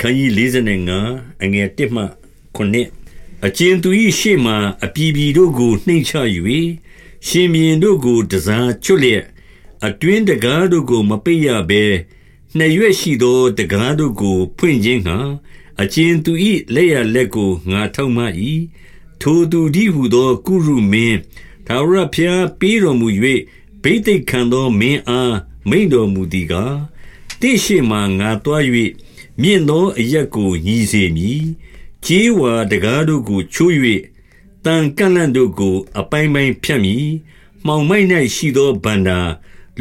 ခန်းကြီး45အငယ်1မှ9အကျဉ်သူ၏ရှေ့မှအပြည်ပြည်တို့ကိုနှိမ့်ချ၍ရှင်မြင်းတို့ကိုတစားချွတ်လျက်အတွင်းတကားတို့ကိုမပိတ်ရဘဲနှစ်ရွက်ရှိသောတကားတို့ကို ဖွင့်ခြင်းဟာအကျဉ်သူ၏လက်ရလက်ကိုငါထောက်မှ၏ထိုသူဒီဟုသောကုရုမင်းသာရဖျားပေးတော်မူ၍ဘိသိက်ခံသောမင်းအားမိန်တော်မူသည်ကားတင့်ရှိမှငါတွား၍ မြင့်သောအရက်ကိုညီစေမည်ကြေးဝါတကားတို့ကိုချိုး၍တန်ကန့်လန့်တို့ကို အပိုင်းပိုင်းဖြတ်မည်မှောင်မိုက်၌ရှိသောဗန္တာ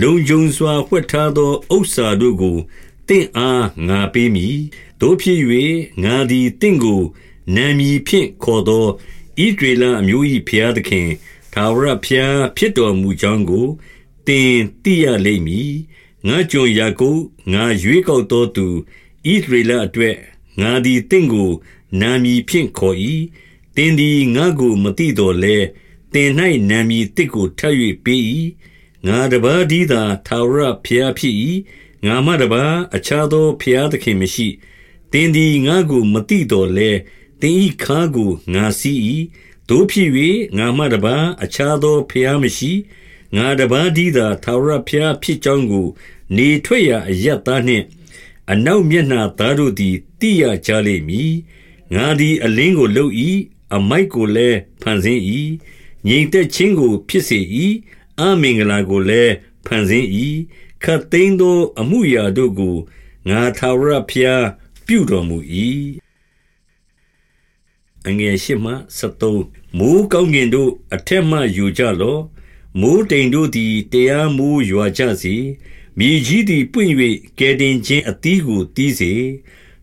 လုံခြုံစွာဝှက်ထားသောဥစ္စာတို့ကိုတင့်အားငါပေးမည်တို့ဖြစ်၍ငါသည်တင့်ကိုနာမည်ဖြင့်ခေါ်သောဣဒေလအမျိုး၏ဖျားသခင်သာဝရဖျားဖြစ်တော်မူကြောင်းကိုတင်သိရလိမ့်မည်ငါကြုံယာကုငါရွေးကောက်သောသူ ဣသရေလအတွက်ငါသည်တင့်ကိုနာမည်ဖြင့်ခေါ်၏တင်းသည်ငါကိုမသိတော်လဲတင်၌နာမည်တစ်ကိုထပ်၍ပေး၏ငါတပါးဒီသာသာဝရဖျားဖြစ်၏ငါမတပါးအခြားသောဖျားသခင်မရှိတင်းသည်ငါကိုမသိတော်လဲတင်းဤခါကိုငါစီ၏တို့ဖြစ်၍ငါမတပါးအခြားသောဖျားမရှိငါတပါးဒီသာသာဝရဖျားဖြစ်ကြောင်းကို နေထွက်ရာအယတ်သားနှင့် အနောက်မျက်နှာသားတို့သည်တိရကြလိမ့်မည်ငါသည်အလင်းကိုလှုပ်၏အမိုက်ကိုလည်းဖန်ဆင်း၏ငြိမ်သက်ခြင်းကိုဖြစ်စေ၏အမင်္ဂလာကိုလည်းဖန်ဆင်း၏ခတ်သိမ်းသော အမှုရာတို့ကိုငါသာဝရဖျားပြုတော်မူ၏အငယ်ရှိမှ73မိုးကောင်းကင်တို့အထက်မှယူကြလော့မိုးတိမ်တို့သည်တရားမိုးရွာကြစေ မြေကြီးသည်ပွင့်၍ကယ်တင်ခြင်းအသီးကိုတီးစေ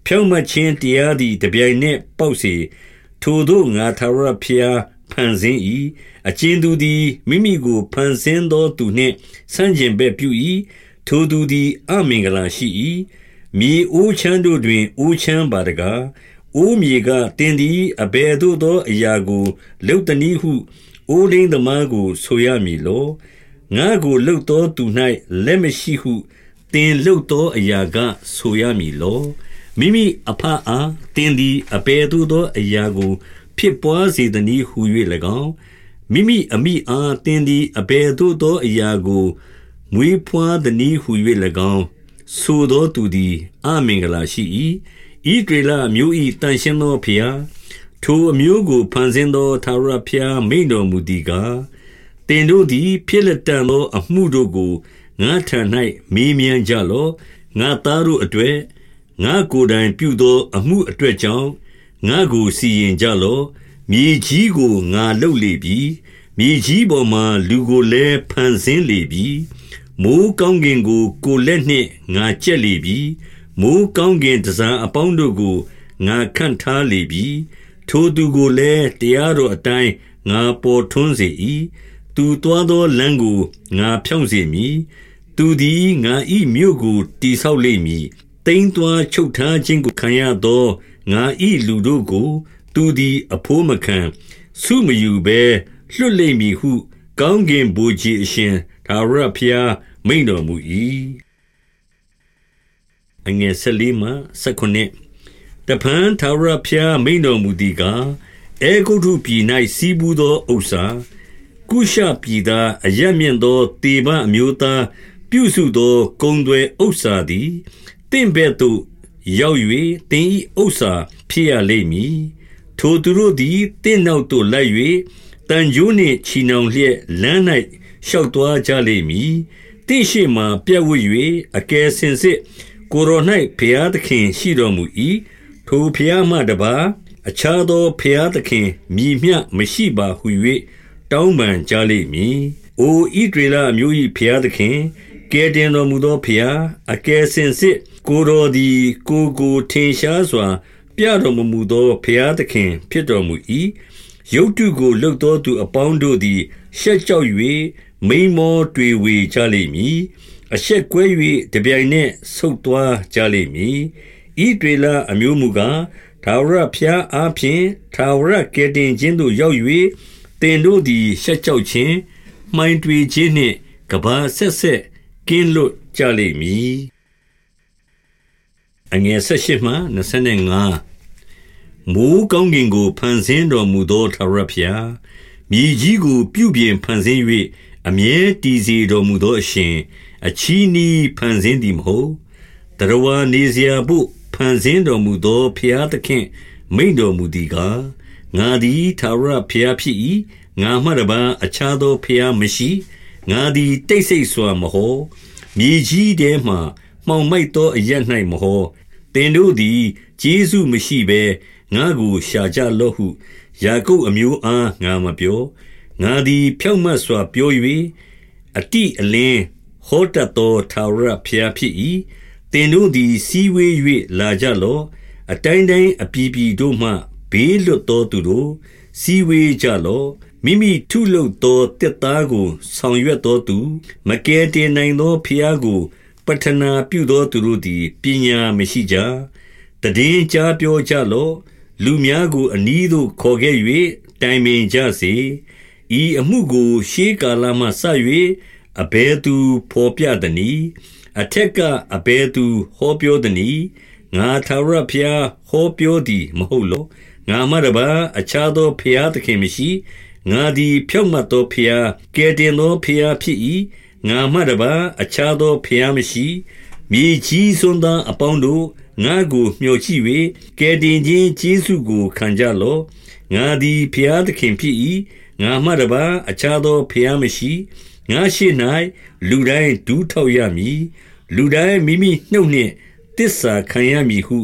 ဖြောင့်မတ်ခြင်းတရားသည်တပြိုင်နက်ပေါက်စေထိုတို့ငါသာရဖျားဖန်ဆင်း၏အချင်းသူသည်မိမိကိုဖန်ဆင်းသောသူနှင့်ဆန့်ကျင်ဘက်ပြု၏ထိုသူသည်အမင်္ဂလာရှိ၏မြေအိုးချမ်းတို့တွင်အိုးချမ်းပါတကားအိုးမြေကတင်းသည်အဘယ်သို့သောအရာကိုလှုပ်တနည်းဟုအိုးလင်းသမားကိုဆိုရမည်လော ငါကိုလှုပ်သောသူ၌လက်မရှိဟုတင်လှုပ်သောအရာကဆိုရမည်လောမိမိအဖအားတင်သည်အပေသို့သောအရာကို ဖြစ်ပွားစေသည်နည်းဟု၍၎င်းမိမိအမိအားတင်သည်အပေသို့သောအရာကိုမွေးဖွားသည်နည်းဟု၍၎င်းဆိုသောသူသည်အမင်္ဂလာရှိ၏ဤဒေလမျိုး၏တန်ရှင်းသောဖျားထိုအမျိုးကိုဖန်ဆင်းသောသာရဖျားမိန်တော်မူသည်ကား တင်တို့သည် ဖြစ်လက်တန်သောအမှုတို့ကိုငါထံ၌မေးမြန်းကြလော့ငါသားတို့အတွေ့ငါကိုယ်တိုင်ပြုသောအမှုအတွက်ကြောင့်ငါကိုစီရင်ကြလော့မြေကြီးကိုငါလှုပ်လေပြီမြေကြီးပေါ်မှလူကိုလည်းဖန်ဆင်းလေပြီမိုးကောင်းကင်ကို ကိုလက်နှင့်ငါကြက်လေပြီမိုးကောင်းကင်တစားအပေါင်းတို့ကိုငါခန့်ထားလေပြီထိုသူကိုလည်းတရားတော်အတိုင်းငါပေါ်ထွန်းစေ၏ သူသွားသောလမ်းကိုငါဖြောင့်စေမည်သူသည်ငါ၏မြို့ကိုတိဆောက်လိမ့်မည်တိမ်သွာချုပ်ထားခြင်းကိုခံရသောငါ၏လူတို့ကို သူသည်အဖိုးမခံဆုမယူဘဲလွတ်လိမ့်မည်ဟု ကောင်းကင်ဘုရားအရှင်သာရဖျားမိန်တော်မူ၏အငယ်၁၄မှ၁၉တဖန်ထာဝရဘုရားမိန်တော်မူသည်ကားအေဂုတုပြည်၌စီးပူးသောဥစ္စာ ကုရှပြည်သားအရမြင့်သောတေဘအမျိုးသားပြုစုသောကုံတွေဥစ္စာသည်တင့်ဘက်သို့ရောက်၍တင်ဤဥစ္စာဖြစ်ရလိမ့်မည်ထိုသူတို့သည်တင့်နောက်သို့လိုက်၍တန်ကြိုးနှင့်ချီနှောင်လျက်လမ်း၌ရှောက်သွားကြလိမ့်မည်တင့်ရှိမှပြတ်ဝ၍အကယ်စင်စစ်ကိုယ်တော်၌ဘုရားသခင်ရှိတော်မူ၏ထိုဘုရားမှတပါအခြားသောဘုရားသခင်မြည်မျှမရှိပါဟု၍ တောင်းပန်ကြလိမ့်မည်။အိုဣဒရေလအမျိုး၏ဘုရားသခင်ကဲတင်တော်မူသောဘုရားအကယ်စင်စစ်ကိုတော်သည်ကိုကိုထင်ရှားစွာ ပြတော်မမူသောဘုရားသခင် ဖြစ်တော်မူ၏။ရုတ်တုကိုလှုပ်သောသူအပေါင်းတို့သည်ရှက်ကြောက်၍မိမောတွေဝေကြလိမ့်မည်။အဆက်ကွဲ၍တပြိုင်နက်ဆုတ်သွားကြလိမ့်မည်။ဣဒေလအမျိုးမူကားထာဝရဘုရားအားဖြင့်ထာဝရကယ်တင်ခြင်းသို့ရောက်၍ တင်တို့သည်ရှက်ကြောက်ခြင်းမှိုင်တွေခြင်းနှင့်ကဘာဆက်ဆက်ကင်းလွတ်ကြလိမ့်မည်အငယ်18မှ25မိုးကောင်းကင်ကိုဖန်ဆင်းတော်မူသောထာဝရဘုရားမြေကြီးကိုပြုပြင်ဖန်ဆင်း၍အမြဲတည်စေတော်မူသောအရှင် အချီးနီးဖန်ဆင်းသည်မဟုတ်တရဝနေစရာဘုဖန်ဆင်းတော်မူသောဘုရားသခင်မိန်တော်မူသည်ကား ငါသည်ထာဝရဘုရားဖြစ်၏ငါမှတပါအခြားသောဘုရားမရှိငါသည်တိတ်ဆိတ်စွာမဟောမြေကြီးထဲမှမှောင်မိုက်သောအရ၌မဟောတင်တို့သည်ကျေးဇူးမရှိဘဲငါကိုရှာကြလော့ဟုယာကုပ်အမျိုးအားငါမပြောငါသည်ဖြောက်မတ်စွာပြော၍အတိအလင်းဟောတတ်သောထာဝရဘုရားဖြစ်၏တင်တို့သည်စီဝေး၍လာကြလော့အတိုင်းတိုင်းအပြည်ပြည်တို့မှ ဘေးလွတ်သောသူတို့စီဝေးကြလော့မိမိထုလုပ်သောတက်သားကိုဆောင်ရွက်သောသူမကယ်တင်နိုင်သောဖျားကိုပတနာပြုသောသူတို့သည်ပညာမရှိကြတည်င်းကြားပြောကြလော့လူများကိုအနီးသို့ခေါ်ခဲ့၍တိုင်ပင်ကြစေဤအမှုကိုရှေးကာလမှစ၍အဘဲသူဖော်ပြသည်။အထက်ကအဘဲသူဟောပြောသည်။ငါထာဝရဘုရားဟောပြောသည်မဟုတ်လော။ ငါမှတပါအခြားသောဘုရားသခင်မရှိ။ငါသည် ဖြောင့်မတ်သောဘုရားကယ်တင်သောဘုရားဖြစ်၏။ငါမှတပါအခြားသောဘုရားမရှိ။မြေကြီးစွန်းသားအပေါင်းတို့ငါကိုမျှော်ကြည့်၍ကယ်တင်ခြင်းကျေးဇူးကိုခံကြလော့။ငါသည်ဘုရားသခင်ဖြစ်၏။ငါမှတပါအခြားသောဘုရားမရှိ။ငါရှိ၌လူတိုင်းဒူးထောက်ရမည်။လူတိုင်းမိမိနှုတ်နှင့်တစ္ဆာခံရမည်ဟု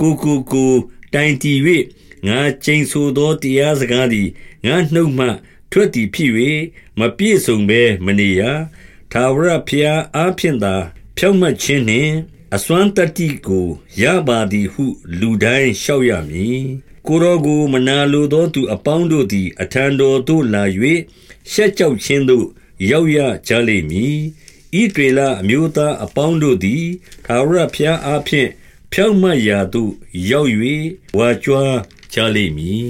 ကိုကိုကိုတိုင်တည်၍ ငါကျိန်ဆိုသောတရားစကားသည်ငါနှုတ်မှ ထွက်သည်ဖြစ်၍မပြည့်စုံဘဲမနေရ။ထာဝရဘုရားအားဖြင့်သာ ဖြောင့်မတ်ခြင်းနှင့်အစွမ်းတတ္တိကိုရပါသည်ဟု လူတိုင်းလျှောက်ရမည်ကိုရောကိုမနာလိုသောသူအပေါင်းတို့သည် အထံတော်သို့လာ၍ရှက်ကြောက်ခြင်းသို့ရောက်ရကြလိမ့်မည်ဤဒေလအမျိုးသားအပေါင်းတို့သည်သာရဖျားအားဖြင့်ဖြောင့်မတ်ရာသို့ရောက်၍ဝါကြွား ကြလိမ့်မည်